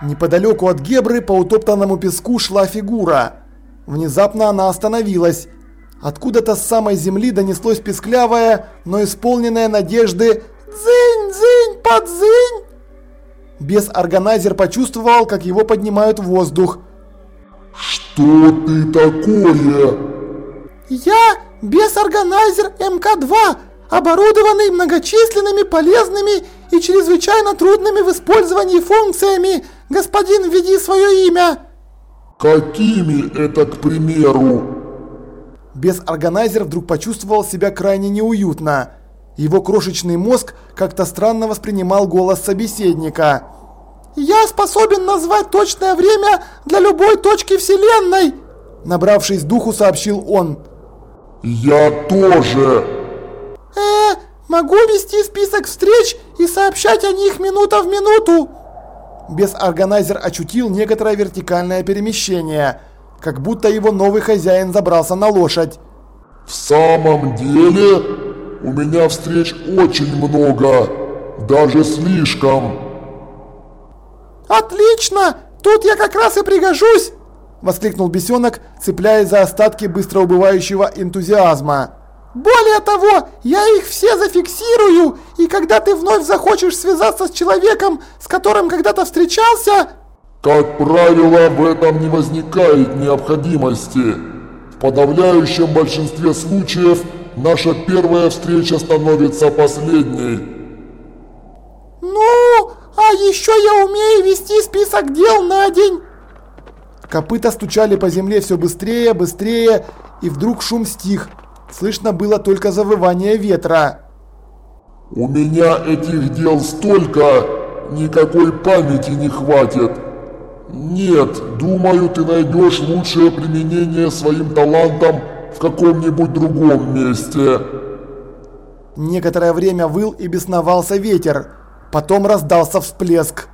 Неподалеку от Гебры по утоптанному песку шла фигура. Внезапно она остановилась. Откуда-то с самой земли донеслось песклявое, но исполненное надежды «Дзынь, дзынь, подзынь!». Бес-органайзер почувствовал, как его поднимают в воздух. «Что ты такое?» «Я бес-органайзер МК-2, оборудованный многочисленными полезными и чрезвычайно трудными в использовании функциями. Господин, введи свое имя!» «Какими это, к примеру?» Бес-органайзер вдруг почувствовал себя крайне неуютно. Его крошечный мозг как-то странно воспринимал голос собеседника. «Я способен назвать точное время для любой точки Вселенной!» Набравшись духу, сообщил он. «Я тоже!» «Э, могу вести список встреч и сообщать о них минута в минуту!» Бес-органайзер очутил некоторое вертикальное перемещение, как будто его новый хозяин забрался на лошадь. «В самом деле?» У меня встреч очень много, даже слишком. Отлично! Тут я как раз и пригожусь! Воскликнул бесенок, цепляясь за остатки быстро убывающего энтузиазма. Более того, я их все зафиксирую, и когда ты вновь захочешь связаться с человеком, с которым когда-то встречался... Как правило, в этом не возникает необходимости. В подавляющем большинстве случаев наша первая встреча становится последней. Ну, а еще я умею вести список дел на день. Копыта стучали по земле все быстрее, быстрее, и вдруг шум стих. Слышно было только завывание ветра. У меня этих дел столько, никакой памяти не хватит. Нет, думаю, ты найдешь лучшее применение своим талантам в каком-нибудь другом месте. Некоторое время выл и бесновался ветер. Потом раздался всплеск.